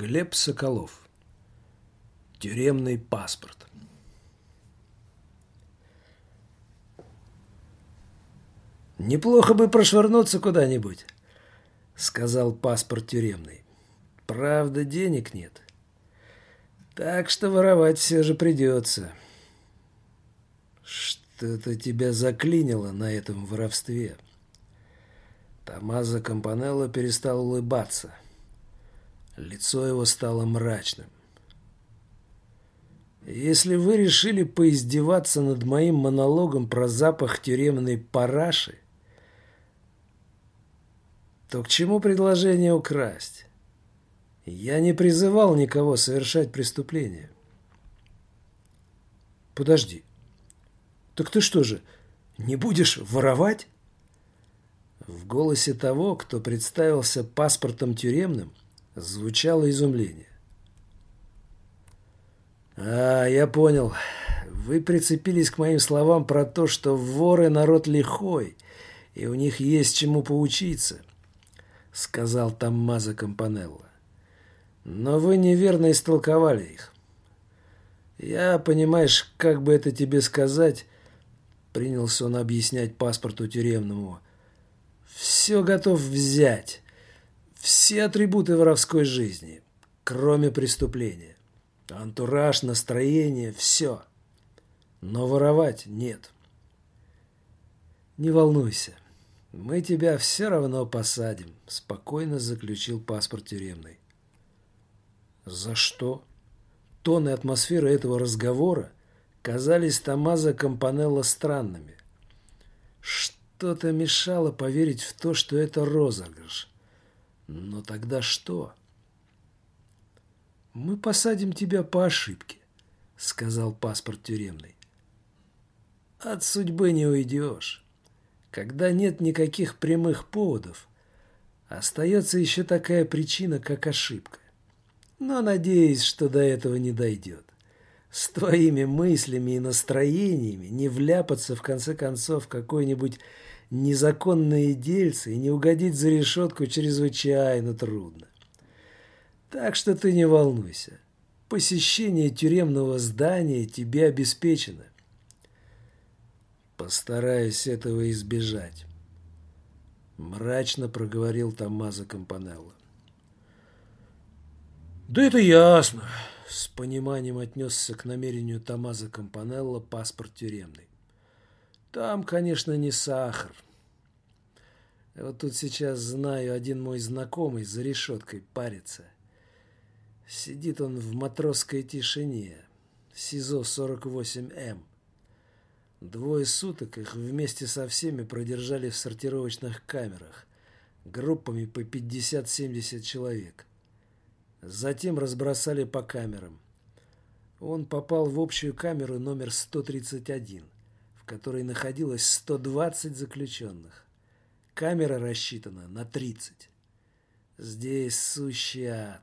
Глеб Соколов. Тюремный паспорт. «Неплохо бы прошвырнуться куда-нибудь», — сказал паспорт тюремный. «Правда, денег нет. Так что воровать все же придется». «Что-то тебя заклинило на этом воровстве». Томазо Кампанелло перестал улыбаться. Лицо его стало мрачным. «Если вы решили поиздеваться над моим монологом про запах тюремной параши, то к чему предложение украсть? Я не призывал никого совершать преступление». «Подожди. Так ты что же, не будешь воровать?» В голосе того, кто представился паспортом тюремным, звучало изумление. «А, я понял. Вы прицепились к моим словам про то, что воры народ лихой, и у них есть чему поучиться», — сказал Таммазо Кампанелло. «Но вы неверно истолковали их. Я, понимаешь, как бы это тебе сказать...» Принялся он объяснять паспорту тюремному. «Все готов взять, все атрибуты воровской жизни, кроме преступления. Антураж, настроение, все. Но воровать нет. Не волнуйся, мы тебя все равно посадим, спокойно заключил паспорт тюремный. За что? Тон и атмосфера этого разговора казались Томазо Кампанелло странными. Что-то мешало поверить в то, что это розыгрыш. Но тогда что? Мы посадим тебя по ошибке, сказал паспорт тюремный. От судьбы не уйдешь. Когда нет никаких прямых поводов, остается еще такая причина, как ошибка. Но надеюсь, что до этого не дойдет. С твоими мыслями и настроениями не вляпаться в конце концов в какой-нибудь незаконные дельцы и не угодить за решетку чрезвычайно трудно. Так что ты не волнуйся. Посещение тюремного здания тебе обеспечено. Постараюсь этого избежать. Мрачно проговорил Томмазо Кампанелло. Да это ясно. С пониманием отнесся к намерению Томмазо Кампанелло паспорт тюремный. Там, конечно, не сахар. Вот тут сейчас знаю, один мой знакомый за решеткой парится. Сидит он в матросской тишине. СИЗО 48М. Двое суток их вместе со всеми продержали в сортировочных камерах, группами по 50-70 человек. Затем разбросали по камерам. Он попал в общую камеру номер 131 которой находилось 120 заключенных. Камера рассчитана на 30. Здесь сущий ад.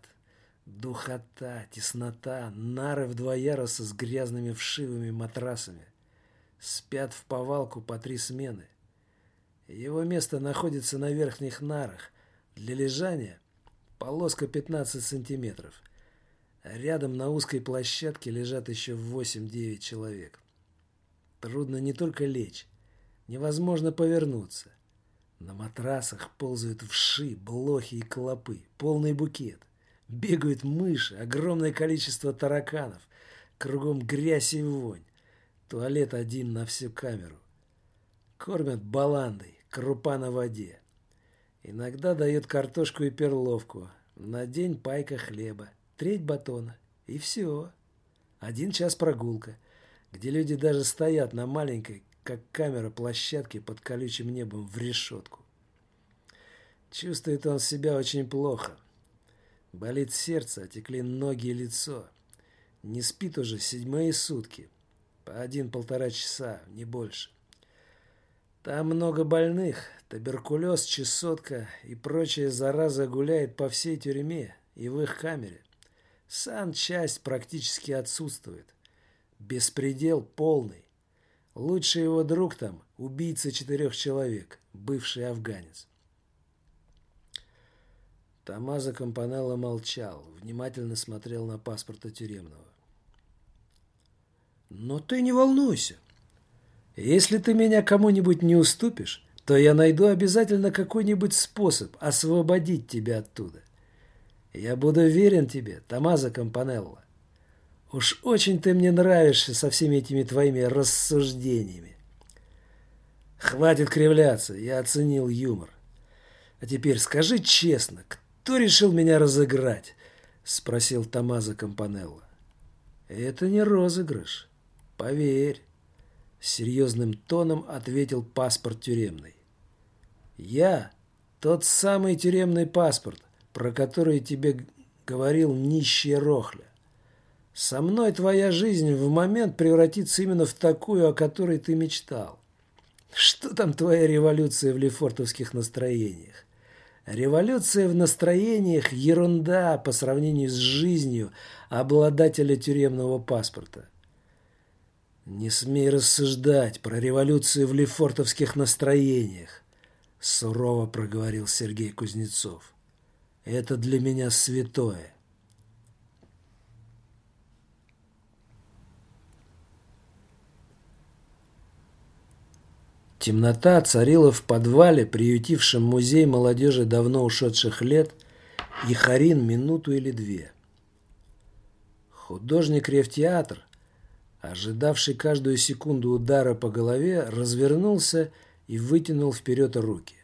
Духота, теснота, нары в два яруса с грязными вшивыми матрасами. Спят в повалку по три смены. Его место находится на верхних нарах. Для лежания полоска 15 сантиметров. рядом на узкой площадке лежат еще 8-9 человек. Трудно не только лечь, невозможно повернуться. На матрасах ползают вши, блохи и клопы, полный букет. Бегают мыши, огромное количество тараканов. Кругом грязь и вонь. Туалет один на всю камеру. Кормят баландой, крупа на воде. Иногда дают картошку и перловку. На день пайка хлеба, треть батона. И все. Один час прогулка где люди даже стоят на маленькой, как камера площадке под колючим небом в решетку. Чувствует он себя очень плохо. Болит сердце, отекли ноги и лицо. Не спит уже седьмые сутки. По один-полтора часа, не больше. Там много больных, туберкулез, чесотка и прочая зараза гуляет по всей тюрьме и в их камере. Сан-часть практически отсутствует. Беспредел полный. Лучший его друг там – убийца четырех человек, бывший афганец. Томазо Компанелло молчал, внимательно смотрел на паспорта тюремного. «Но ты не волнуйся. Если ты меня кому-нибудь не уступишь, то я найду обязательно какой-нибудь способ освободить тебя оттуда. Я буду верен тебе, Томазо Компанелло. Уж очень ты мне нравишься со всеми этими твоими рассуждениями. Хватит кривляться, я оценил юмор. А теперь скажи честно, кто решил меня разыграть?» — спросил Томазо Компанелло. «Это не розыгрыш. Поверь», — серьезным тоном ответил паспорт тюремный. «Я тот самый тюремный паспорт, про который тебе говорил нищий Рохля. Со мной твоя жизнь в момент превратится именно в такую, о которой ты мечтал. Что там твоя революция в лефортовских настроениях? Революция в настроениях – ерунда по сравнению с жизнью обладателя тюремного паспорта. «Не смей рассуждать про революцию в лефортовских настроениях», – сурово проговорил Сергей Кузнецов. «Это для меня святое». Темнота царила в подвале, приютившем музей молодежи давно ушедших лет, и Харин минуту или две. Художник Ревтеатр, ожидавший каждую секунду удара по голове, развернулся и вытянул вперед руки.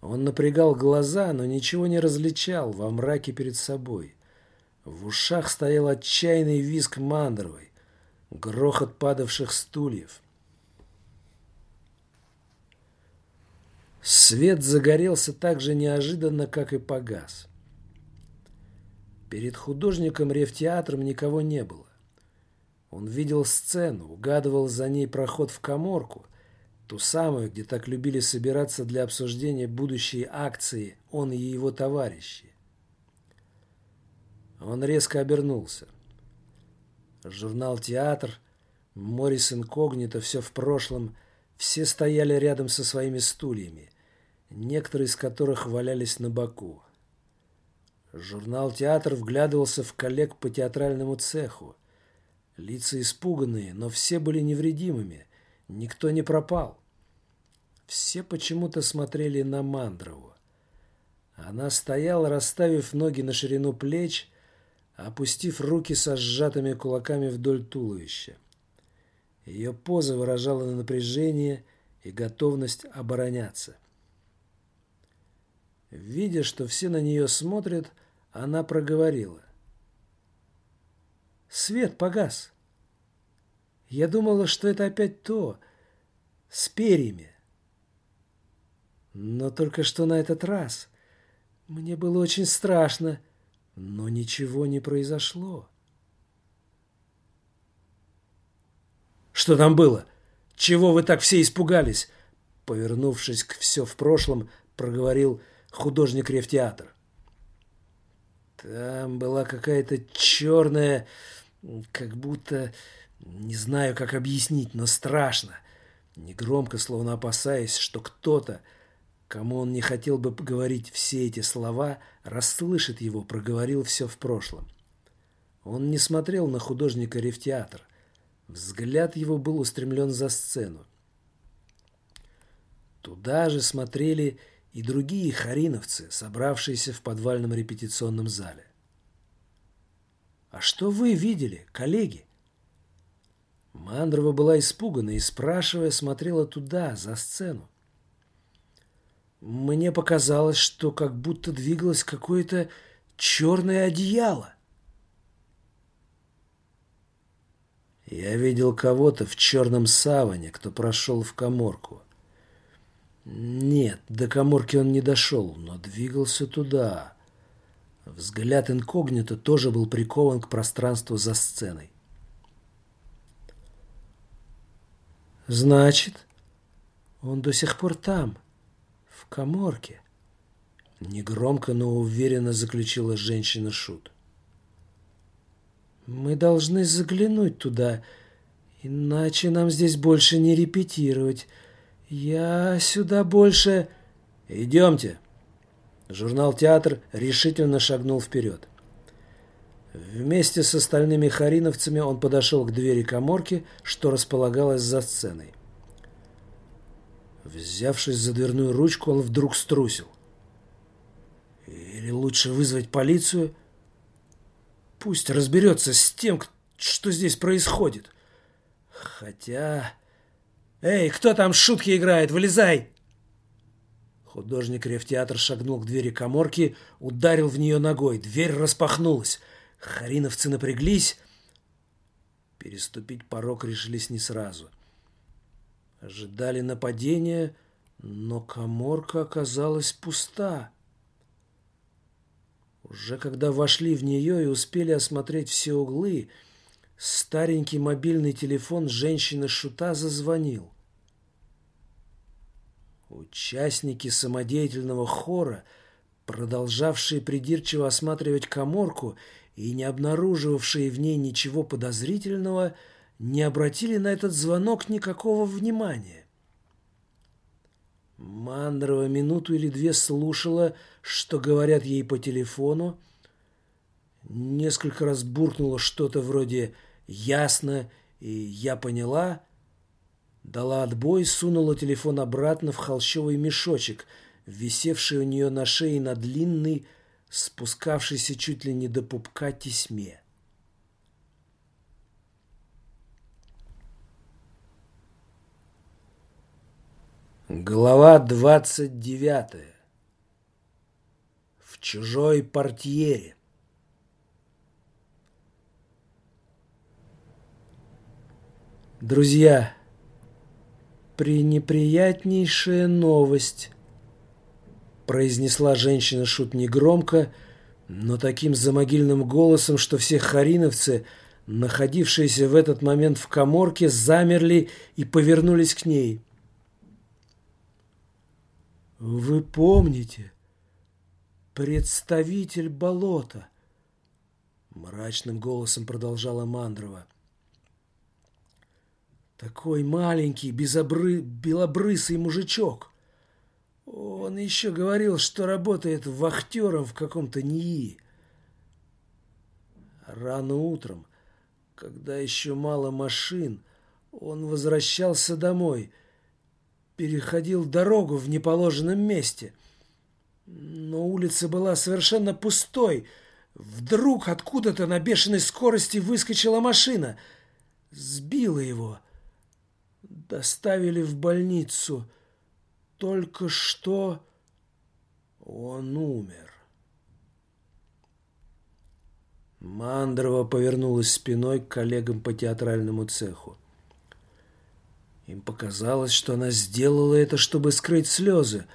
Он напрягал глаза, но ничего не различал во мраке перед собой. В ушах стоял отчаянный визг мандровой, грохот падавших стульев – Свет загорелся так же неожиданно, как и погас. Перед художником ревтеатром никого не было. Он видел сцену, угадывал за ней проход в коморку, ту самую, где так любили собираться для обсуждения будущей акции он и его товарищи. Он резко обернулся. Журнал «Театр», Морис Инкогнито, все в прошлом, все стояли рядом со своими стульями некоторые из которых валялись на боку. Журнал «Театр» вглядывался в коллег по театральному цеху. Лица испуганные, но все были невредимыми. Никто не пропал. Все почему-то смотрели на Мандрову. Она стояла, расставив ноги на ширину плеч, опустив руки со сжатыми кулаками вдоль туловища. Ее поза выражала напряжение и готовность обороняться. Видя, что все на нее смотрят, она проговорила. «Свет погас. Я думала, что это опять то, с перьями. Но только что на этот раз. Мне было очень страшно, но ничего не произошло». «Что там было? Чего вы так все испугались?» Повернувшись к все в прошлом, проговорил художник Ревтеатр. Там была какая-то черная, как будто, не знаю, как объяснить, но страшно. Негромко, словно опасаясь, что кто-то, кому он не хотел бы говорить все эти слова, расслышит его, проговорил все в прошлом. Он не смотрел на художника Ревтеатр. Взгляд его был устремлен за сцену. Туда же смотрели и другие хариновцы, собравшиеся в подвальном репетиционном зале. «А что вы видели, коллеги?» Мандрова была испугана и, спрашивая, смотрела туда, за сцену. Мне показалось, что как будто двигалось какое-то черное одеяло. Я видел кого-то в черном саване, кто прошел в коморку. Нет, до коморки он не дошел, но двигался туда. Взгляд инкогнито тоже был прикован к пространству за сценой. «Значит, он до сих пор там, в коморке», — негромко, но уверенно заключила женщина-шут. «Мы должны заглянуть туда, иначе нам здесь больше не репетировать», «Я сюда больше...» «Идемте!» Журнал «Театр» решительно шагнул вперед. Вместе с остальными хариновцами он подошел к двери коморки, что располагалась за сценой. Взявшись за дверную ручку, он вдруг струсил. Или лучше вызвать полицию? Пусть разберется с тем, что здесь происходит. Хотя... «Эй, кто там шутки играет? Вылезай!» Художник рефтеатр шагнул к двери коморки, ударил в нее ногой. Дверь распахнулась. Хариновцы напряглись. Переступить порог решились не сразу. Ожидали нападения, но коморка оказалась пуста. Уже когда вошли в нее и успели осмотреть все углы, старенький мобильный телефон женщины-шута зазвонил. Участники самодеятельного хора, продолжавшие придирчиво осматривать коморку и не обнаруживавшие в ней ничего подозрительного, не обратили на этот звонок никакого внимания. Мандрова минуту или две слушала, что говорят ей по телефону, несколько раз буркнула что-то вроде «ясно» и «я поняла», дала отбой, сунула телефон обратно в холщовый мешочек, висевший у нее на шее на длинный, спускавшийся чуть ли не до пупка тесьме. Глава двадцать девятая. В чужой портьере. Друзья, пренеприятнейшая новость, произнесла женщина-шут негромко, но таким замогильным голосом, что все хариновцы, находившиеся в этот момент в коморке, замерли и повернулись к ней – вы помните, представитель болота, мрачным голосом продолжала Мандрова. Такой маленький, безобры... белобрысый мужичок. Он еще говорил, что работает вахтером в каком-то НИИ. Рано утром, когда еще мало машин, он возвращался домой – переходил дорогу в неположенном месте. Но улица была совершенно пустой. Вдруг откуда-то на бешеной скорости выскочила машина. Сбила его. Доставили в больницу. Только что он умер. Мандрова повернулась спиной к коллегам по театральному цеху. Им показалось, что она сделала это, чтобы скрыть слезы.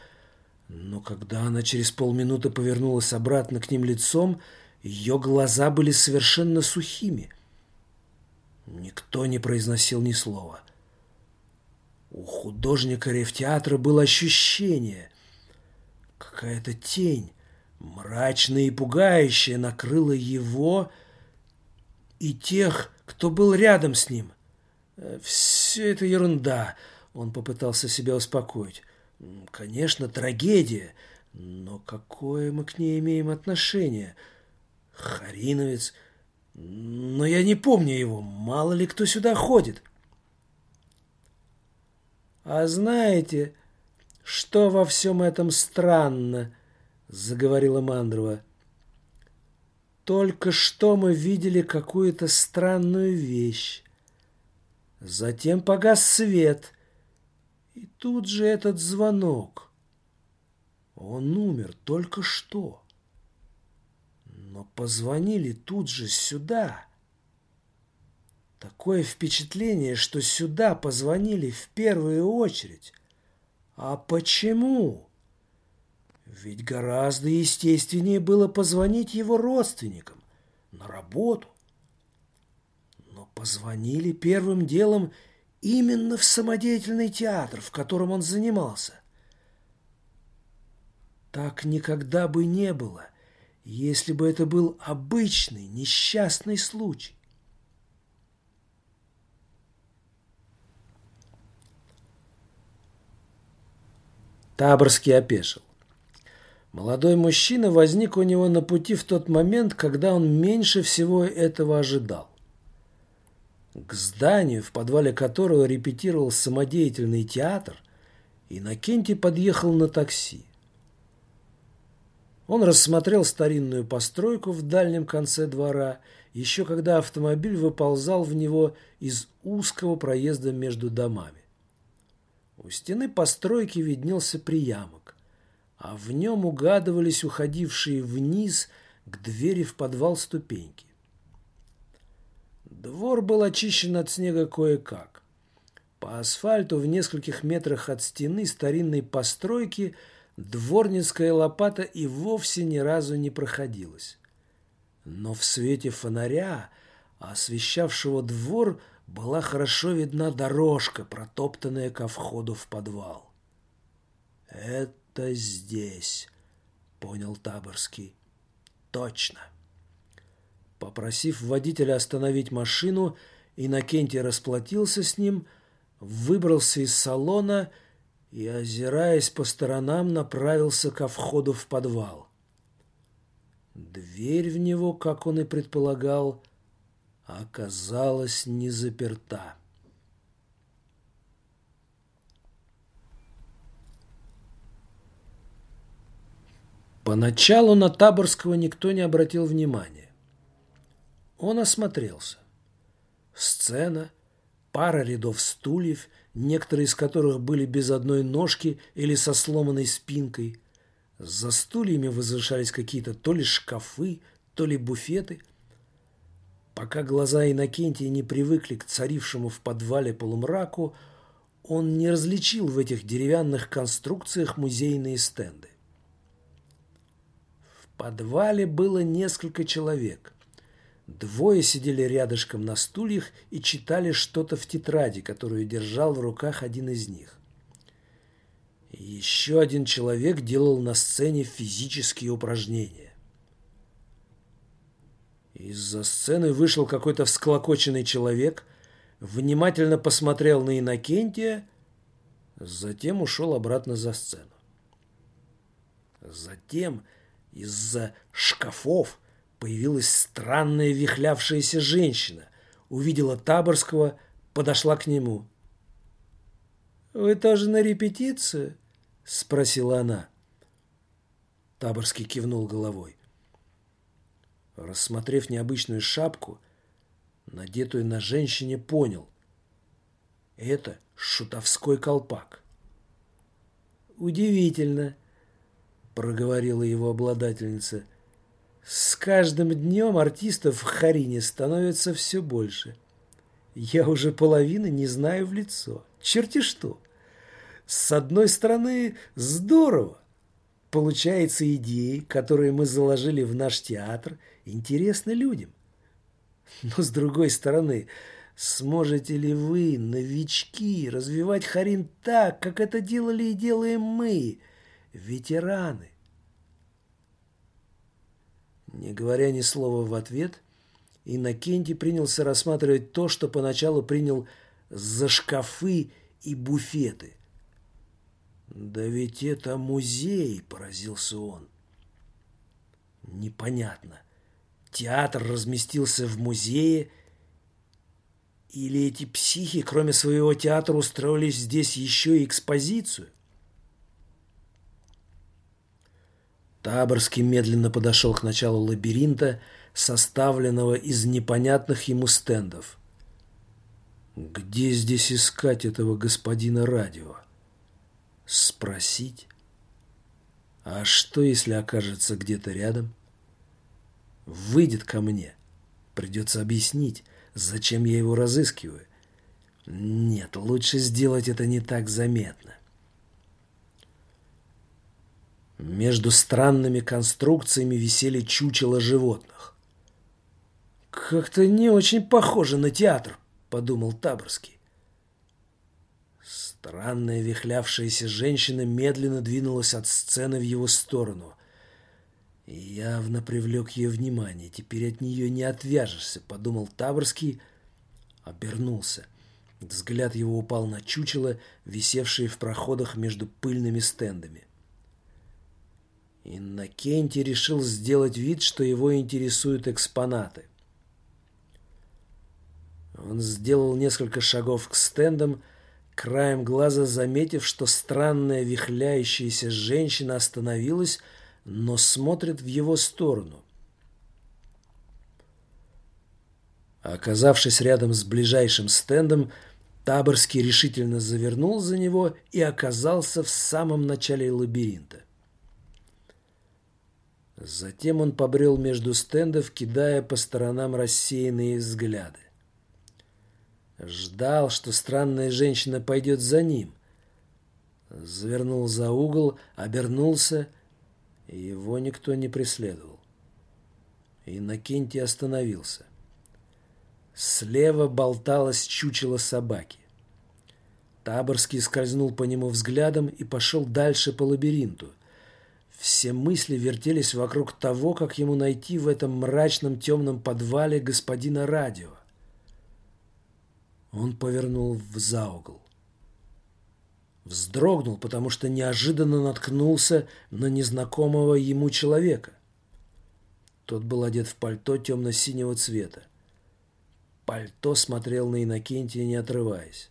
Но когда она через полминуты повернулась обратно к ним лицом, ее глаза были совершенно сухими. Никто не произносил ни слова. У художника рефтеатра было ощущение. Какая-то тень, мрачная и пугающая, накрыла его и тех, кто был рядом с ним. Все это ерунда, он попытался себя успокоить. Конечно, трагедия, но какое мы к ней имеем отношение? Хариновец... Но я не помню его, мало ли кто сюда ходит. А знаете, что во всем этом странно, заговорила Мандрова. Только что мы видели какую-то странную вещь. Затем погас свет, и тут же этот звонок. Он умер только что. Но позвонили тут же сюда. Такое впечатление, что сюда позвонили в первую очередь. А почему? Ведь гораздо естественнее было позвонить его родственникам на работу позвонили первым делом именно в самодеятельный театр, в котором он занимался. Так никогда бы не было, если бы это был обычный несчастный случай. Таборский опешил. Молодой мужчина возник у него на пути в тот момент, когда он меньше всего этого ожидал. К зданию, в подвале которого репетировал самодеятельный театр, Иннокентий подъехал на такси. Он рассмотрел старинную постройку в дальнем конце двора, еще когда автомобиль выползал в него из узкого проезда между домами. У стены постройки виднелся приямок а в нем угадывались уходившие вниз к двери в подвал ступеньки. Двор был очищен от снега кое-как. По асфальту в нескольких метрах от стены старинной постройки дворницкая лопата и вовсе ни разу не проходилась. Но в свете фонаря, освещавшего двор, была хорошо видна дорожка, протоптанная ко входу в подвал. Это здесь», — понял Таборский. «Точно». Попросив водителя остановить машину, Иннокентий расплатился с ним, выбрался из салона и, озираясь по сторонам, направился ко входу в подвал. Дверь в него, как он и предполагал, оказалась не заперта. Поначалу на Таборского никто не обратил внимания. Он осмотрелся. Сцена, пара рядов стульев, некоторые из которых были без одной ножки или со сломанной спинкой. За стульями возвышались какие-то то ли шкафы, то ли буфеты. Пока глаза Иннокентия не привыкли к царившему в подвале полумраку, он не различил в этих деревянных конструкциях музейные стенды подвале было несколько человек. Двое сидели рядышком на стульях и читали что-то в тетради, которую держал в руках один из них. Еще один человек делал на сцене физические упражнения. Из-за сцены вышел какой-то всклокоченный человек, внимательно посмотрел на Иннокентия, затем ушел обратно за сцену. Затем из-за шкафов появилась странная вихлявшаяся женщина. Увидела Таборского, подошла к нему. «Вы тоже на репетицию?» – спросила она. Таборский кивнул головой. Рассмотрев необычную шапку, надетую на женщине, понял. Это шутовской колпак. «Удивительно», проговорила его обладательница. С каждым днем артистов в Харине становится все больше. Я уже половины не знаю в лицо. Черти что. С одной стороны, здорово. Получается, идеи, которые мы заложили в наш театр, интересны людям. Но с другой стороны, сможете ли вы, новички, развивать Харин так, как это делали и делаем мы – ветераны. Не говоря ни слова в ответ, Иннокентий принялся рассматривать то, что поначалу принял за шкафы и буфеты. «Да ведь это музей!» – поразился он. «Непонятно. Театр разместился в музее, или эти психи, кроме своего театра, устроили здесь еще и экспозицию?» Таборский медленно подошел к началу лабиринта, составленного из непонятных ему стендов. Где здесь искать этого господина радио? Спросить? А что, если окажется где-то рядом? Выйдет ко мне. Придется объяснить, зачем я его разыскиваю. Нет, лучше сделать это не так заметно. Между странными конструкциями висели чучела животных. «Как-то не очень похоже на театр», — подумал Таборский. Странная вихлявшаяся женщина медленно двинулась от сцены в его сторону. Явно привлек ее внимание. Теперь от нее не отвяжешься, подумал Таборский, обернулся. Взгляд его упал на чучело, висевшее в проходах между пыльными стендами. Иннокентий решил сделать вид, что его интересуют экспонаты. Он сделал несколько шагов к стендам, краем глаза заметив, что странная вихляющаяся женщина остановилась, но смотрит в его сторону. Оказавшись рядом с ближайшим стендом, Таборский решительно завернул за него и оказался в самом начале лабиринта. Затем он побрел между стендов, кидая по сторонам рассеянные взгляды. Ждал, что странная женщина пойдет за ним. Завернул за угол, обернулся, его никто не преследовал. Иннокентий остановился. Слева болталось чучело собаки. Таборский скользнул по нему взглядом и пошел дальше по лабиринту. Все мысли вертелись вокруг того, как ему найти в этом мрачном темном подвале господина радио. Он повернул в за угол. Вздрогнул, потому что неожиданно наткнулся на незнакомого ему человека. Тот был одет в пальто темно-синего цвета. Пальто смотрел на Иннокентия, не отрываясь.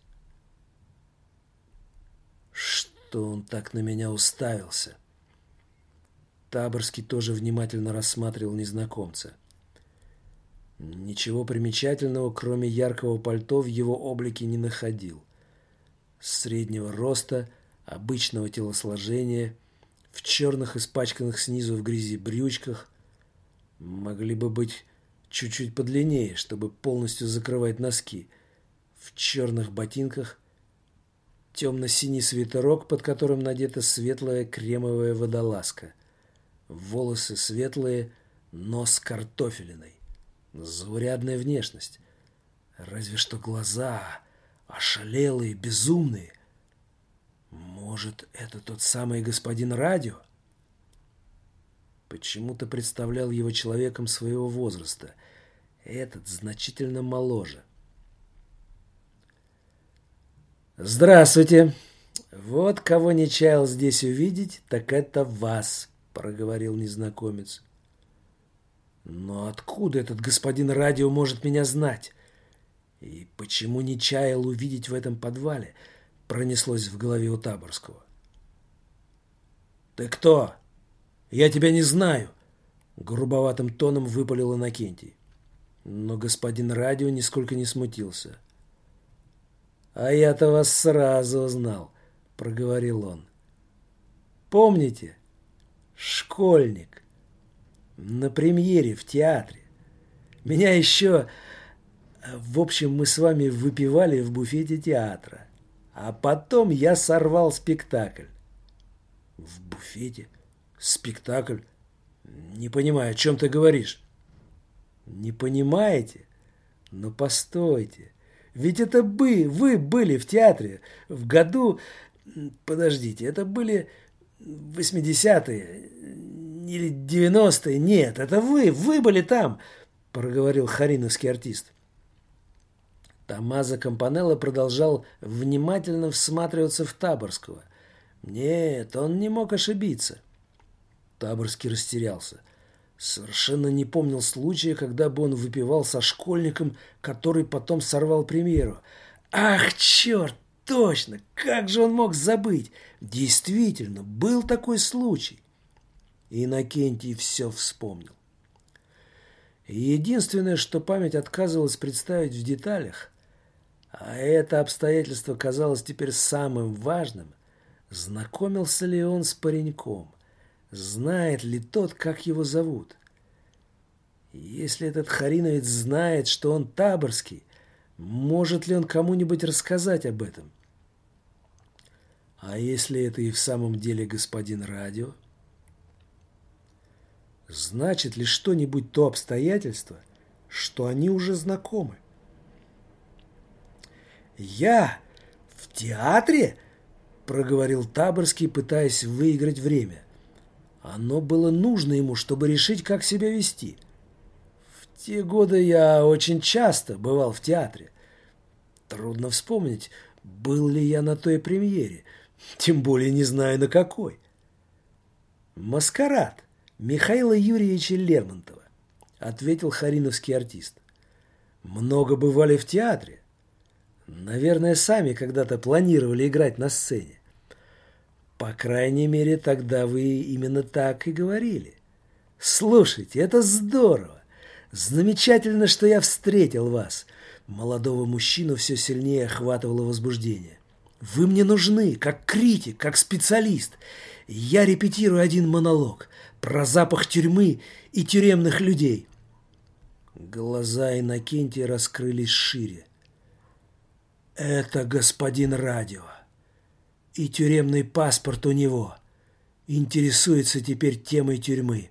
Что он так на меня уставился? Таборский тоже внимательно рассматривал незнакомца. Ничего примечательного, кроме яркого пальто, в его облике не находил. Среднего роста, обычного телосложения, в черных, испачканных снизу в грязи брючках, могли бы быть чуть-чуть подлиннее, чтобы полностью закрывать носки, в черных ботинках, темно-синий свитерок, под которым надета светлая кремовая водолазка, волосы светлые, нос картофелиной. Заурядная внешность. Разве что глаза ошалелые, безумные. Может, это тот самый господин радио? Почему-то представлял его человеком своего возраста. Этот значительно моложе. «Здравствуйте! Вот кого не чаял здесь увидеть, так это вас», — проговорил незнакомец. Но откуда этот господин радио может меня знать? И почему не чаял увидеть в этом подвале? Пронеслось в голове у Таборского. «Ты кто? Я тебя не знаю!» Грубоватым тоном выпалил Иннокентий. Но господин радио нисколько не смутился. «А я-то вас сразу узнал», — проговорил он. «Помните? Школьник на премьере в театре. Меня еще... В общем, мы с вами выпивали в буфете театра. А потом я сорвал спектакль. В буфете? Спектакль? Не понимаю, о чем ты говоришь? Не понимаете? Ну, постойте. Ведь это бы, вы были в театре в году... Подождите, это были 80-е, или девяностые. Нет, это вы, вы были там, проговорил хариновский артист. Томазо Кампанелло продолжал внимательно всматриваться в Таборского. Нет, он не мог ошибиться. Таборский растерялся. Совершенно не помнил случая, когда бы он выпивал со школьником, который потом сорвал премьеру. Ах, черт, точно, как же он мог забыть? Действительно, был такой случай. Иннокентий все вспомнил. Единственное, что память отказывалась представить в деталях, а это обстоятельство казалось теперь самым важным, знакомился ли он с пареньком, знает ли тот, как его зовут. Если этот Хариновец знает, что он таборский, может ли он кому-нибудь рассказать об этом? А если это и в самом деле господин радио? Значит ли что-нибудь то обстоятельство, что они уже знакомы? «Я в театре?» – проговорил Таборский, пытаясь выиграть время. Оно было нужно ему, чтобы решить, как себя вести. В те годы я очень часто бывал в театре. Трудно вспомнить, был ли я на той премьере, тем более не знаю на какой. «Маскарад Михаила Юрьевича Лермонтова», — ответил хариновский артист. «Много бывали в театре. Наверное, сами когда-то планировали играть на сцене. По крайней мере, тогда вы именно так и говорили. Слушайте, это здорово. Замечательно, что я встретил вас. Молодого мужчину все сильнее охватывало возбуждение. Вы мне нужны, как критик, как специалист. Я репетирую один монолог про запах тюрьмы и тюремных людей. Глаза Иннокентия раскрылись шире. Это господин радио. И тюремный паспорт у него. Интересуется теперь темой тюрьмы.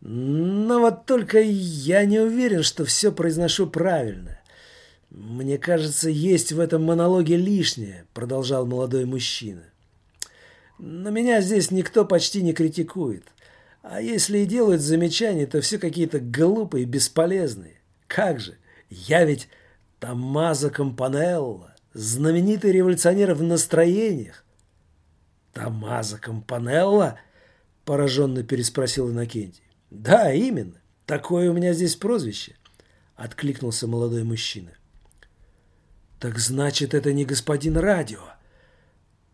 Но вот только я не уверен, что все произношу правильно. Мне кажется, есть в этом монологе лишнее, продолжал молодой мужчина. Но меня здесь никто почти не критикует. А если и делают замечания, то все какие-то глупые, бесполезные. Как же? Я ведь Томмазо Компанелло, знаменитый революционер в настроениях. Томмазо Компанелло? Пораженно переспросил Иннокентий. Да, именно. Такое у меня здесь прозвище. Откликнулся молодой мужчина. Так значит, это не господин радио.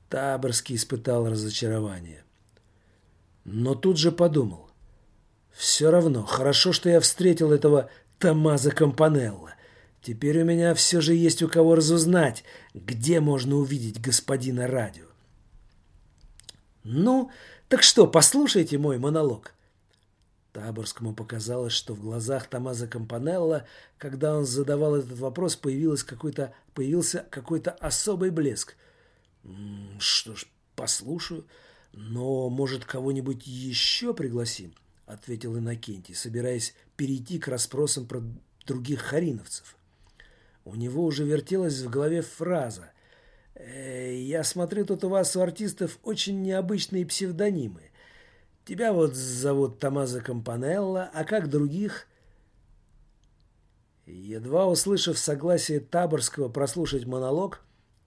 Таборский испытал разочарование. Но тут же подумал. Все равно, хорошо, что я встретил этого Томазо Компанелло. Теперь у меня все же есть у кого разузнать, где можно увидеть господина радио. Ну, так что, послушайте мой монолог. Таборскому показалось, что в глазах Томазо Компанелло, когда он задавал этот вопрос, появилось какой-то, появился какой-то особый блеск. «Что ж, послушаю. Но, может, кого-нибудь еще пригласим?» — ответил Иннокентий, собираясь перейти к расспросам про других хариновцев. У него уже вертелась в голове фраза. «Э, «Я смотрю, тут у вас у артистов очень необычные псевдонимы. Тебя вот зовут Томазо Компанелло, а как других?» Едва услышав согласие Таборского прослушать монолог,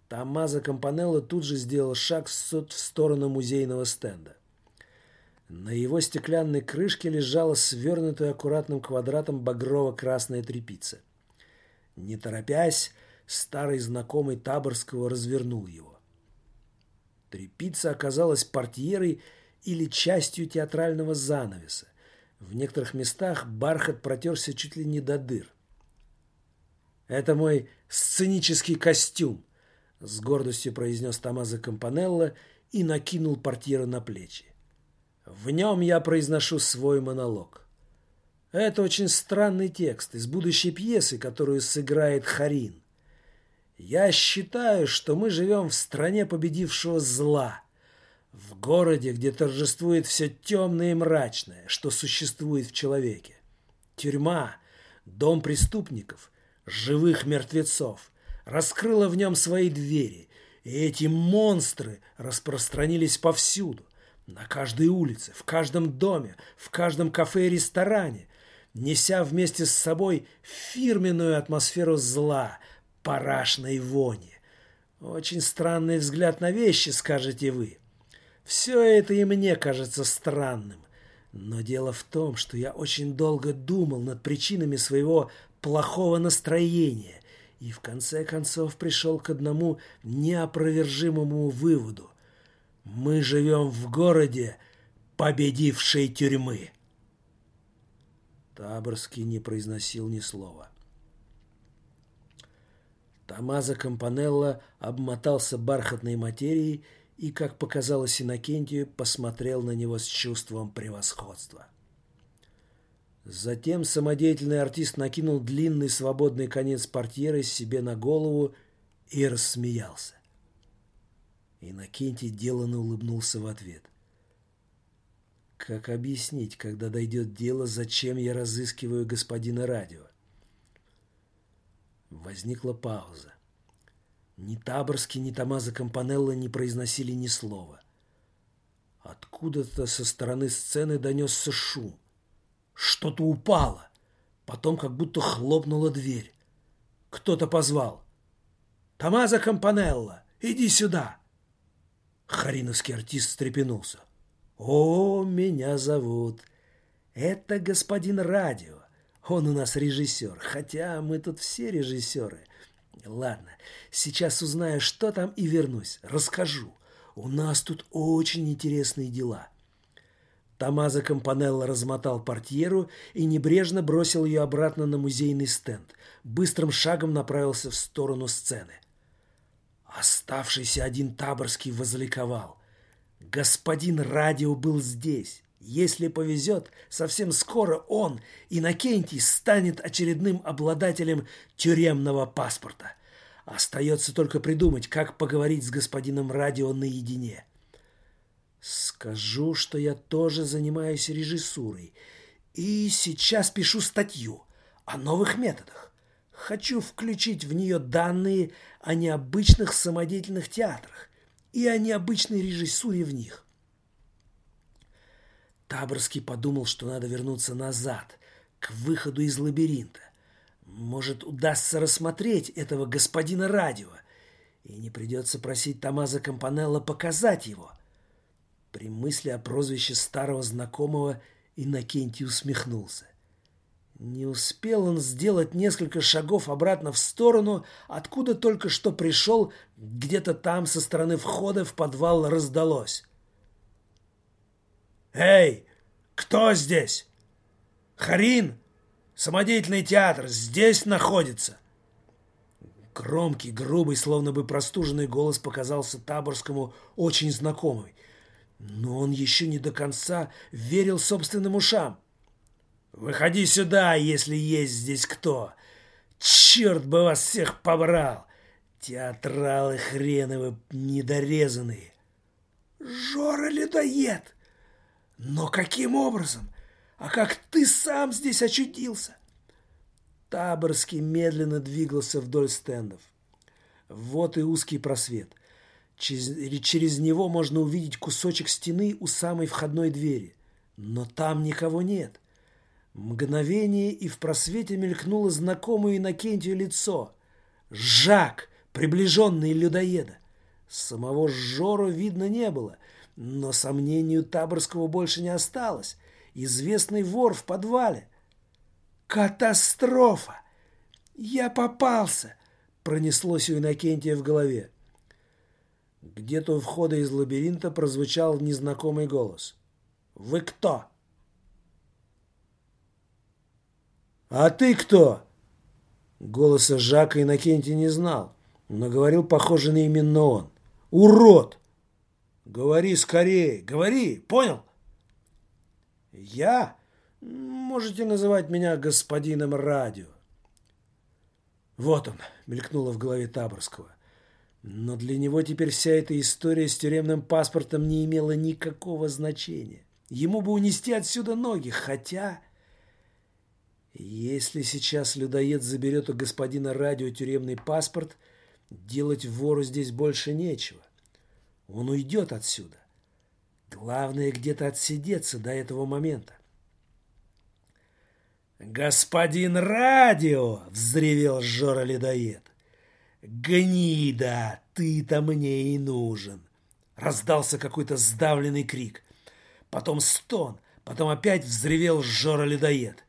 Томазо Компанелло тут же сделал шаг в сторону музейного стенда. На его стеклянной крышке лежала свернутая аккуратным квадратом багрово-красная тряпица. Не торопясь, старый знакомый Таборского развернул его. Трепица оказалась портьерой или частью театрального занавеса. В некоторых местах бархат протерся чуть ли не до дыр. «Это мой сценический костюм», — с гордостью произнес Томазо Компанелло и накинул портьеру на плечи. «В нем я произношу свой монолог». Это очень странный текст из будущей пьесы, которую сыграет Харин. Я считаю, что мы живем в стране победившего зла, в городе, где торжествует все темное и мрачное, что существует в человеке. Тюрьма, дом преступников, живых мертвецов, раскрыла в нем свои двери, и эти монстры распространились повсюду, на каждой улице, в каждом доме, в каждом кафе и ресторане, неся вместе с собой фирменную атмосферу зла, парашной вони. Очень странный взгляд на вещи, скажете вы. Все это и мне кажется странным. Но дело в том, что я очень долго думал над причинами своего плохого настроения и в конце концов пришел к одному неопровержимому выводу. Мы живем в городе победившей тюрьмы. Таборский не произносил ни слова. Томазо Компанелло обмотался бархатной материей и, как показалось Иннокентию, посмотрел на него с чувством превосходства. Затем самодеятельный артист накинул длинный свободный конец портьеры себе на голову и рассмеялся. Иннокентий деланно улыбнулся в ответ – как объяснить, когда дойдет дело, зачем я разыскиваю господина радио? Возникла пауза. Ни Таборский, ни Томазо Компанелло не произносили ни слова. Откуда-то со стороны сцены донесся шум. Что-то упало. Потом как будто хлопнула дверь. Кто-то позвал. «Томазо Компанелло, иди сюда!» Хариновский артист встрепенулся. «О, меня зовут. Это господин Радио. Он у нас режиссер, хотя мы тут все режиссеры. Ладно, сейчас узнаю, что там, и вернусь. Расскажу. У нас тут очень интересные дела». Томазо Кампанелло размотал портьеру и небрежно бросил ее обратно на музейный стенд. Быстрым шагом направился в сторону сцены. Оставшийся один Таборский возликовал. Господин Радио был здесь. Если повезет, совсем скоро он, Иннокентий, станет очередным обладателем тюремного паспорта. Остается только придумать, как поговорить с господином Радио наедине. Скажу, что я тоже занимаюсь режиссурой. И сейчас пишу статью о новых методах. Хочу включить в нее данные о необычных самодеятельных театрах и о необычной режиссуре в них. Таборский подумал, что надо вернуться назад, к выходу из лабиринта. Может, удастся рассмотреть этого господина радио, и не придется просить Томазо Кампанелло показать его. При мысли о прозвище старого знакомого Иннокентий усмехнулся. Не успел он сделать несколько шагов обратно в сторону, откуда только что пришел, где-то там со стороны входа в подвал раздалось. «Эй, кто здесь? Харин? Самодеятельный театр здесь находится!» Громкий, грубый, словно бы простуженный голос показался Таборскому очень знакомый. Но он еще не до конца верил собственным ушам. Выходи сюда, если есть здесь кто. Черт бы вас всех побрал! Театралы хреновы недорезанные. Жора-людоед! Но каким образом? А как ты сам здесь очутился? Таборский медленно двигался вдоль стендов. Вот и узкий просвет. Через, через него можно увидеть кусочек стены у самой входной двери. Но там никого нет. Мгновение, и в просвете мелькнуло знакомое Иннокентию лицо. Жак, приближенный людоеда. Самого Жору видно не было, но сомнению Таборского больше не осталось. Известный вор в подвале. Катастрофа! Я попался! Пронеслось у Иннокентия в голове. Где-то у входа из лабиринта прозвучал незнакомый голос. «Вы кто?» «А ты кто?» Голоса Жака Иннокентий не знал, но говорил, похоже, на именно он. «Урод!» «Говори скорее, говори, понял?» «Я? Можете называть меня господином радио». «Вот он», — мелькнуло в голове Таборского. Но для него теперь вся эта история с тюремным паспортом не имела никакого значения. Ему бы унести отсюда ноги, хотя... Если сейчас людоед заберет у господина радио тюремный паспорт, делать вору здесь больше нечего. Он уйдет отсюда. Главное где-то отсидеться до этого момента. «Господин радио!» — взревел Жора-ледоед. «Гнида! Ты-то мне и нужен!» Раздался какой-то сдавленный крик. Потом стон, потом опять взревел Жора-ледоед.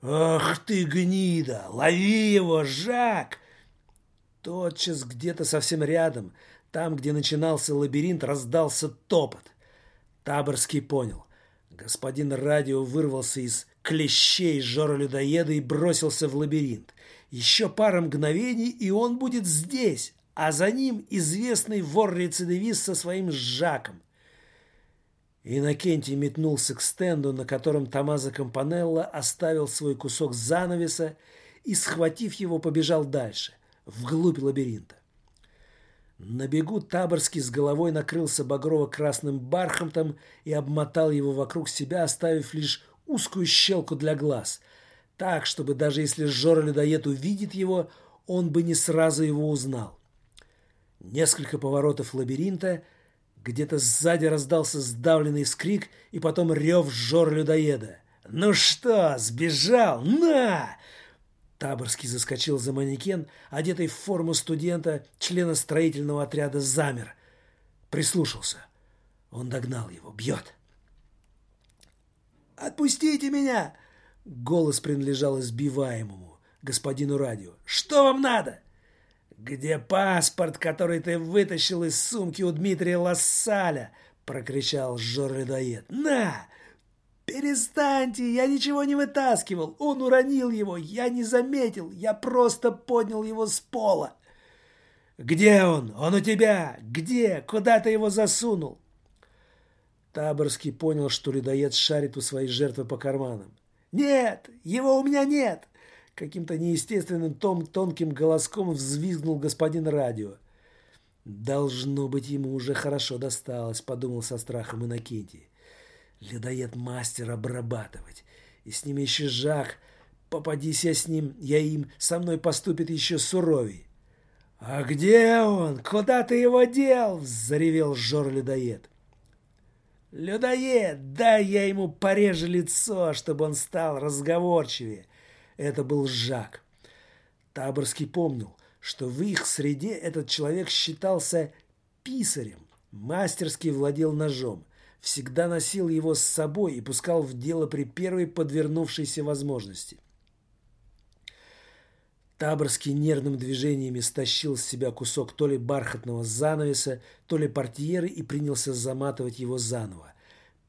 «Ах ты, гнида! Лови его, Жак!» Тотчас где-то совсем рядом, там, где начинался лабиринт, раздался топот. Таборский понял. Господин радио вырвался из клещей Жора-людоеда и бросился в лабиринт. Еще пара мгновений, и он будет здесь, а за ним известный вор-рецидивист со своим Жаком. Иннокентий метнулся к стенду, на котором Томазо Кампанелло оставил свой кусок занавеса и, схватив его, побежал дальше, вглубь лабиринта. На бегу Таборский с головой накрылся багрово-красным бархатом и обмотал его вокруг себя, оставив лишь узкую щелку для глаз, так, чтобы даже если Жора-людоед увидит его, он бы не сразу его узнал. Несколько поворотов лабиринта — где-то сзади раздался сдавленный скрик и потом рев жор-людоеда. «Ну что, сбежал? На!» Таборский заскочил за манекен, одетый в форму студента, члена строительного отряда «Замер». Прислушался. Он догнал его. Бьет. «Отпустите меня!» Голос принадлежал избиваемому, господину радио. «Что вам надо?» «Где паспорт, который ты вытащил из сумки у Дмитрия Лассаля?» прокричал Жор-ледоед. «На! Перестаньте! Я ничего не вытаскивал! Он уронил его! Я не заметил! Я просто поднял его с пола!» «Где он? Он у тебя! Где? Куда ты его засунул?» Таборский понял, что ледоед шарит у своей жертвы по карманам. «Нет! Его у меня нет!» Каким-то неестественным том, тонким голоском взвизгнул господин радио. «Должно быть, ему уже хорошо досталось», — подумал со страхом Иннокентий. «Ледоед мастер обрабатывать. И с ним еще жах. Попадись я с ним, я им, со мной поступит еще суровей». «А где он? Куда ты его дел?» — заревел Жор-ледоед. «Людоед, дай я ему порежу лицо, чтобы он стал разговорчивее». Это был Жак. Таборский помнил, что в их среде этот человек считался писарем, мастерски владел ножом, всегда носил его с собой и пускал в дело при первой подвернувшейся возможности. Таборский нервным движениями стащил с себя кусок то ли бархатного занавеса, то ли портьеры и принялся заматывать его заново.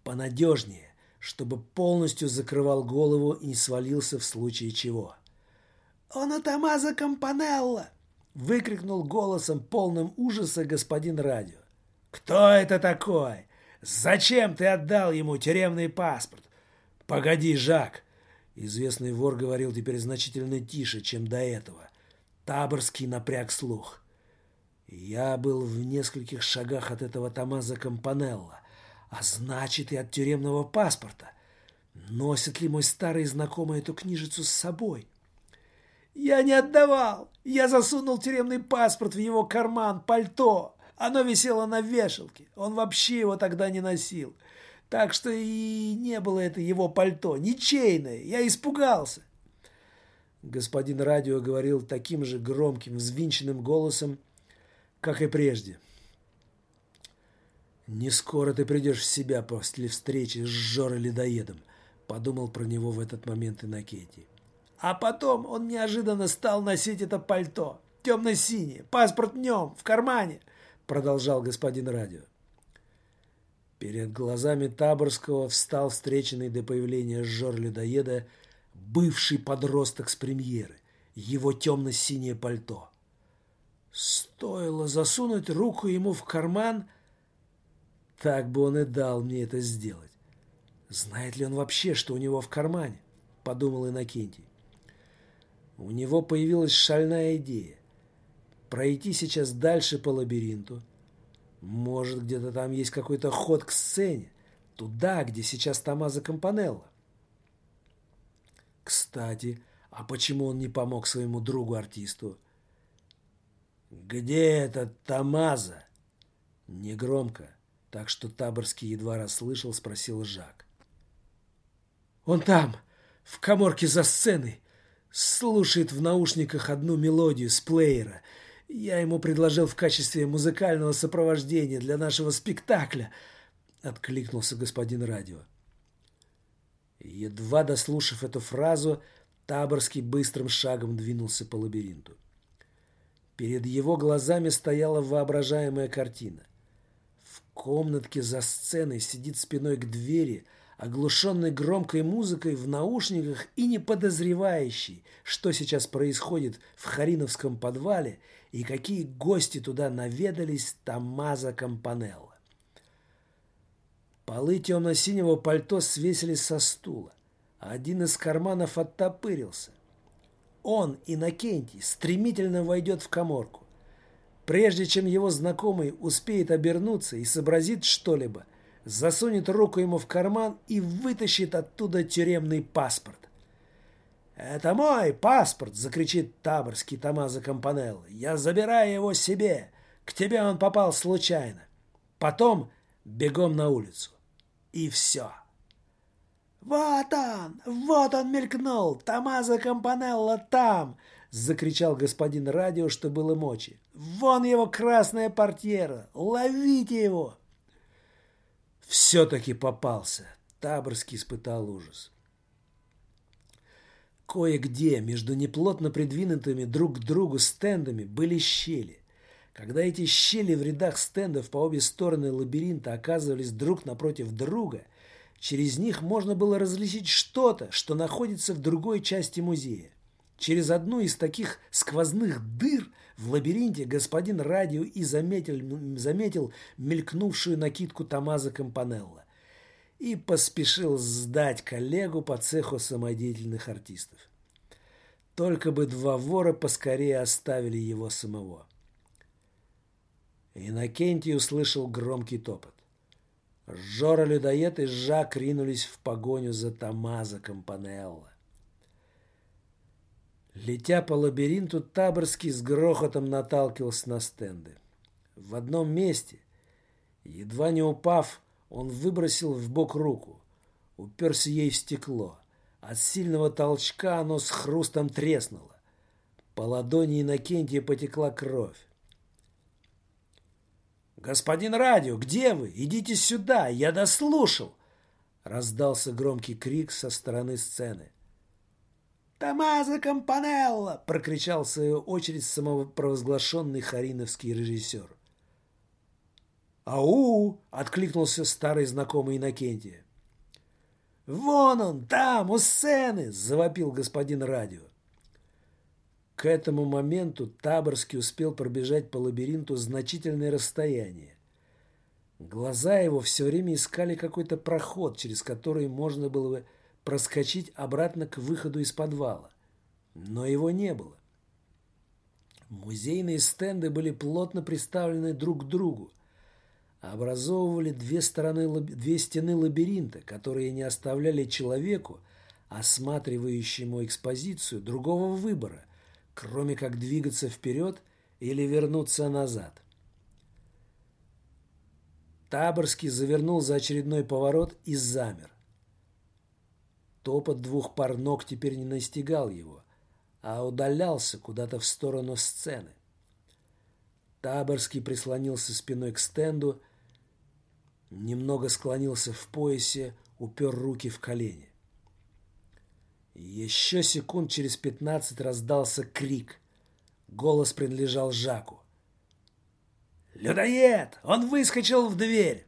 Понадежнее, чтобы полностью закрывал голову и не свалился в случае чего. «Он у Томазо Кампанелло!» — выкрикнул голосом полным ужаса господин радио. «Кто это такой? Зачем ты отдал ему тюремный паспорт?» «Погоди, Жак!» Известный вор говорил теперь значительно тише, чем до этого. Таборский напряг слух. Я был в нескольких шагах от этого Томазо Кампанелла, а значит и от тюремного паспорта. Носит ли мой старый знакомый эту книжицу с собой? Я не отдавал. Я засунул тюремный паспорт в его карман, пальто. Оно висело на вешалке. Он вообще его тогда не носил. Так что и не было это его пальто, ничейное. Я испугался. Господин радио говорил таким же громким, взвинченным голосом, как и прежде. «Не скоро ты придешь в себя после встречи с Жорой-ледоедом», подумал про него в этот момент Иннокентий. А потом он неожиданно стал носить это пальто, темно-синее, паспорт в нем, в кармане, продолжал господин радио. Перед глазами Таборского встал встреченный до появления Жор-людоеда бывший подросток с премьеры, его темно-синее пальто. Стоило засунуть руку ему в карман, так бы он и дал мне это сделать. Знает ли он вообще, что у него в кармане? Подумал Иннокентий. У него появилась шальная идея. Пройти сейчас дальше по лабиринту, может, где-то там есть какой-то ход к сцене, туда, где сейчас Томазо Кампанелло. Кстати, а почему он не помог своему другу-артисту? «Где этот Томазо?» Негромко, так что Таборский едва расслышал, спросил Жак. «Он там, в коморке за сценой, слушает в наушниках одну мелодию с плеера – я ему предложил в качестве музыкального сопровождения для нашего спектакля, откликнулся господин радио. Едва дослушав эту фразу, Таборский быстрым шагом двинулся по лабиринту. Перед его глазами стояла воображаемая картина. Комнатке за сценой сидит спиной к двери – оглушенный громкой музыкой в наушниках и не подозревающий, что сейчас происходит в Хариновском подвале и какие гости туда наведались Томазо Кампанелло. Полы темно-синего пальто свесились со стула. Один из карманов оттопырился. Он, Иннокентий, стремительно войдет в коморку. Прежде чем его знакомый успеет обернуться и сообразит что-либо, засунет руку ему в карман и вытащит оттуда тюремный паспорт. «Это мой паспорт!» – закричит таборский Томазо Кампанелло. «Я забираю его себе! К тебе он попал случайно!» Потом бегом на улицу. И все. «Вот он! Вот он мелькнул! Томазо Кампанелло там!» — закричал господин радио, что было мочи. «Вон его красная портьера! Ловите его!» Все-таки попался. Таборский испытал ужас. Кое-где между неплотно придвинутыми друг к другу стендами были щели. Когда эти щели в рядах стендов по обе стороны лабиринта оказывались друг напротив друга, через них можно было различить что-то, что находится в другой части музея. Через одну из таких сквозных дыр в лабиринте господин радио и заметил, заметил мелькнувшую накидку Томазо Кампанелла и поспешил сдать коллегу по цеху самодеятельных артистов. Только бы два вора поскорее оставили его самого. Иннокентий услышал громкий топот. Жора-людоед и Жак ринулись в погоню за Томазо Кампанелло. Летя по лабиринту, Таборский с грохотом наталкивался на стенды. В одном месте, едва не упав, он выбросил в бок руку, уперся ей в стекло. От сильного толчка оно с хрустом треснуло. По ладони Иннокентия потекла кровь. «Господин радио, где вы? Идите сюда, я дослушал!» Раздался громкий крик со стороны сцены. «Томазо Кампанелло!» — прокричал в свою очередь самопровозглашенный хариновский режиссер. «Ау!» — откликнулся старый знакомый Иннокентия. «Вон он, там, у сцены!» — завопил господин радио. К этому моменту Таборский успел пробежать по лабиринту значительное расстояние. Глаза его все время искали какой-то проход, через который можно было бы проскочить обратно к выходу из подвала. Но его не было. Музейные стенды были плотно приставлены друг к другу, образовывали две, стороны, две стены лабиринта, которые не оставляли человеку, осматривающему экспозицию, другого выбора, кроме как двигаться вперед или вернуться назад. Таборский завернул за очередной поворот и замер. Топот двух пар ног теперь не настигал его, а удалялся куда-то в сторону сцены. Таборский прислонился спиной к стенду немного склонился в поясе, упер руки в колени. Еще секунд через пятнадцать раздался крик. Голос принадлежал Жаку. «Людоед! Он выскочил в дверь!»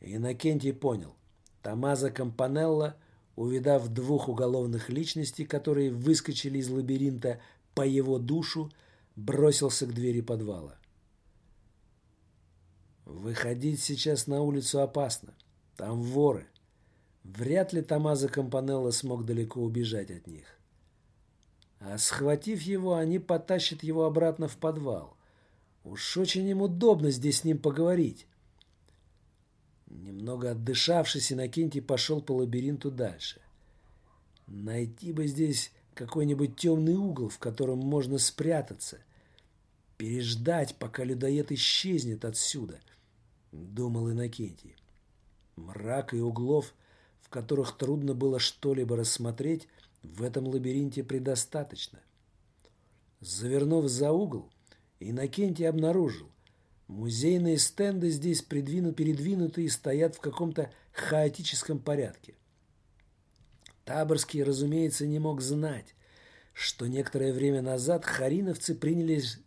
Иннокентий понял. Томазо Кампанелло, увидав двух уголовных личностей, которые выскочили из лабиринта по его душу, бросился к двери подвала. Выходить сейчас на улицу опасно. Там воры. Вряд ли Томазо Кампанелло смог далеко убежать от них. А схватив его, они потащат его обратно в подвал. Уж очень им удобно здесь с ним поговорить. Немного отдышавшись, Иннокентий пошел по лабиринту дальше. Найти бы здесь какой-нибудь темный угол, в котором можно спрятаться. Переждать, пока людоед исчезнет отсюда — думал Иннокентий. Мрак и углов, в которых трудно было что-либо рассмотреть, в этом лабиринте предостаточно. Завернув за угол, Иннокентий обнаружил, музейные стенды здесь придвину, передвинуты и стоят в каком-то хаотическом порядке. Таборский, разумеется, не мог знать, что некоторое время назад хариновцы принялись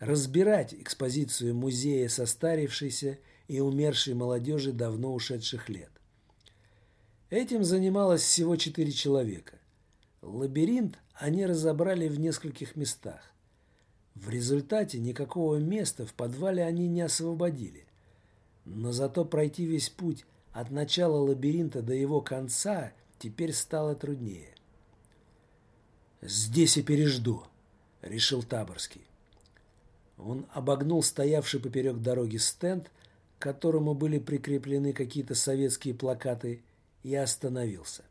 разбирать экспозицию музея состарившейся и умершей молодежи давно ушедших лет. Этим занималось всего четыре человека. Лабиринт они разобрали в нескольких местах. В результате никакого места в подвале они не освободили. Но зато пройти весь путь от начала лабиринта до его конца теперь стало труднее. «Здесь и пережду», — решил Таборский. Он обогнул стоявший поперек дороги стенд, к которому были прикреплены какие-то советские плакаты, и остановился.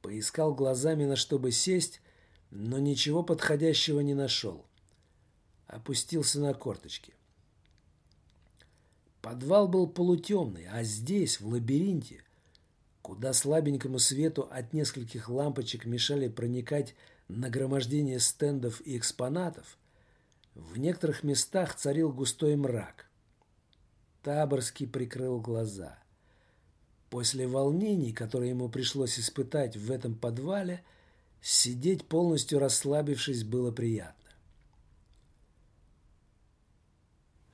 Поискал глазами, на чтобы сесть, но ничего подходящего не нашел. Опустился на корточки. Подвал был полутемный, а здесь, в лабиринте, куда слабенькому свету от нескольких лампочек мешали проникать нагромождение стендов и экспонатов, в некоторых местах царил густой мрак. Таборский прикрыл глаза. После волнений, которые ему пришлось испытать в этом подвале, сидеть полностью расслабившись было приятно.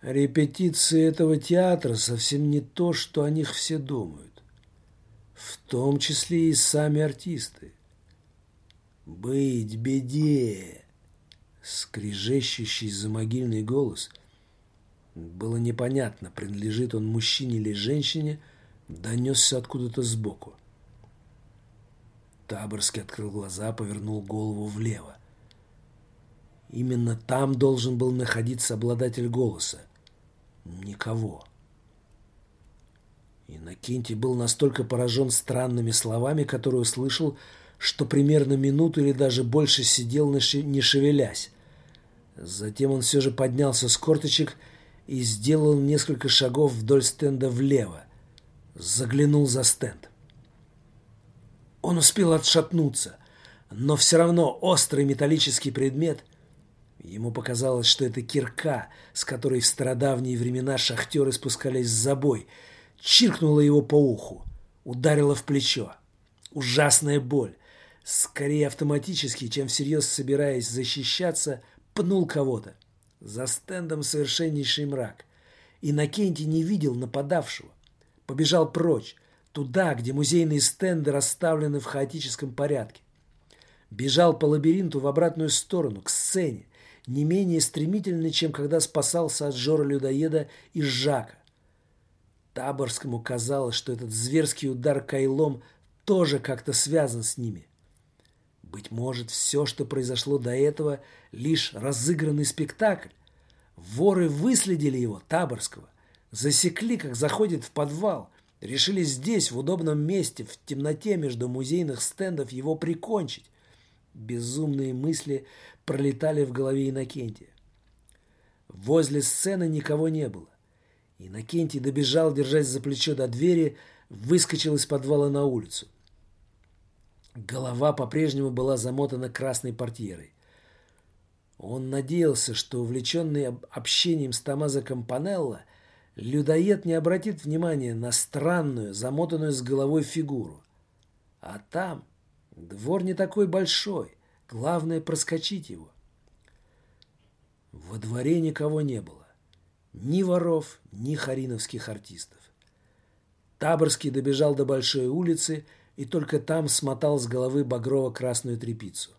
Репетиции этого театра совсем не то, что о них все думают. В том числе и сами артисты. «Быть беде!» Скрежещущий замогильный голос. Было непонятно, принадлежит он мужчине или женщине, донесся откуда-то сбоку. Таборский открыл глаза, повернул голову влево. Именно там должен был находиться обладатель голоса. Никого. Иннокентий был настолько поражен странными словами, которые услышал, что примерно минуту или даже больше сидел, не шевелясь. Затем он все же поднялся с корточек и сделал несколько шагов вдоль стенда влево. Заглянул за стенд. Он успел отшатнуться, но все равно острый металлический предмет – Ему показалось, что это кирка, с которой в стародавние времена шахтеры спускались в забой, чиркнула его по уху, ударила в плечо. Ужасная боль. Скорее автоматически, чем всерьез собираясь защищаться, пнул кого-то. За стендом совершеннейший мрак. Иннокентий не видел нападавшего. Побежал прочь, туда, где музейные стенды расставлены в хаотическом порядке. Бежал по лабиринту в обратную сторону, к сцене, не менее стремительный, чем когда спасался от Жора-людоеда и Жака. Таборскому казалось, что этот зверский удар кайлом тоже как-то связан с ними. Быть может, все, что произошло до этого, лишь разыгранный спектакль. Воры выследили его, Таборского, засекли, как заходит в подвал, решили здесь, в удобном месте, в темноте между музейных стендов его прикончить. Безумные мысли пролетали в голове Иннокентия. Возле сцены никого не было. Иннокентий добежал, держась за плечо до двери, выскочил из подвала на улицу. Голова по-прежнему была замотана красной портьерой. Он надеялся, что, увлеченный общением с Томазо Кампанелло, людоед не обратит внимания на странную, замотанную с головой фигуру. А там двор не такой большой, Главное проскочить его. Во дворе никого не было. Ни воров, ни хариновских артистов. Таборский добежал до большой улицы и только там смотал с головы багрово-красную трепицу.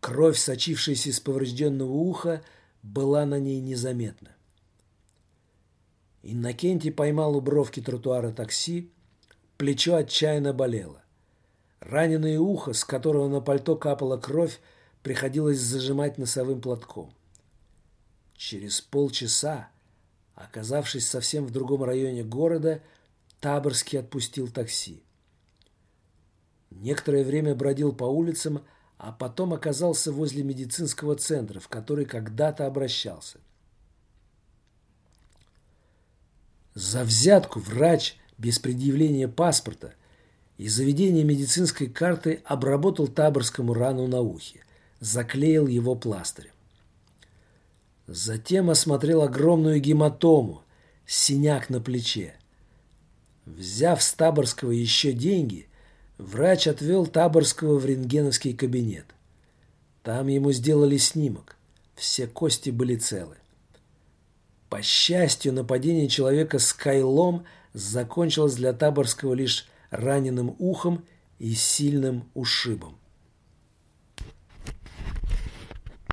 Кровь, сочившаяся из поврежденного уха, была на ней незаметна. Иннокентий поймал у бровки тротуара такси, плечо отчаянно болело. Раненое ухо, с которого на пальто капала кровь, приходилось зажимать носовым платком. Через полчаса, оказавшись совсем в другом районе города, Таборский отпустил такси. Некоторое время бродил по улицам, а потом оказался возле медицинского центра, в который когда-то обращался. За взятку врач без предъявления паспорта – и заведение медицинской карты обработал таборскому рану на ухе, заклеил его пластырем. Затем осмотрел огромную гематому, синяк на плече. Взяв с Таборского еще деньги, врач отвел Таборского в рентгеновский кабинет. Там ему сделали снимок. Все кости были целы. По счастью, нападение человека с кайлом закончилось для Таборского лишь раненым ухом и сильным ушибом.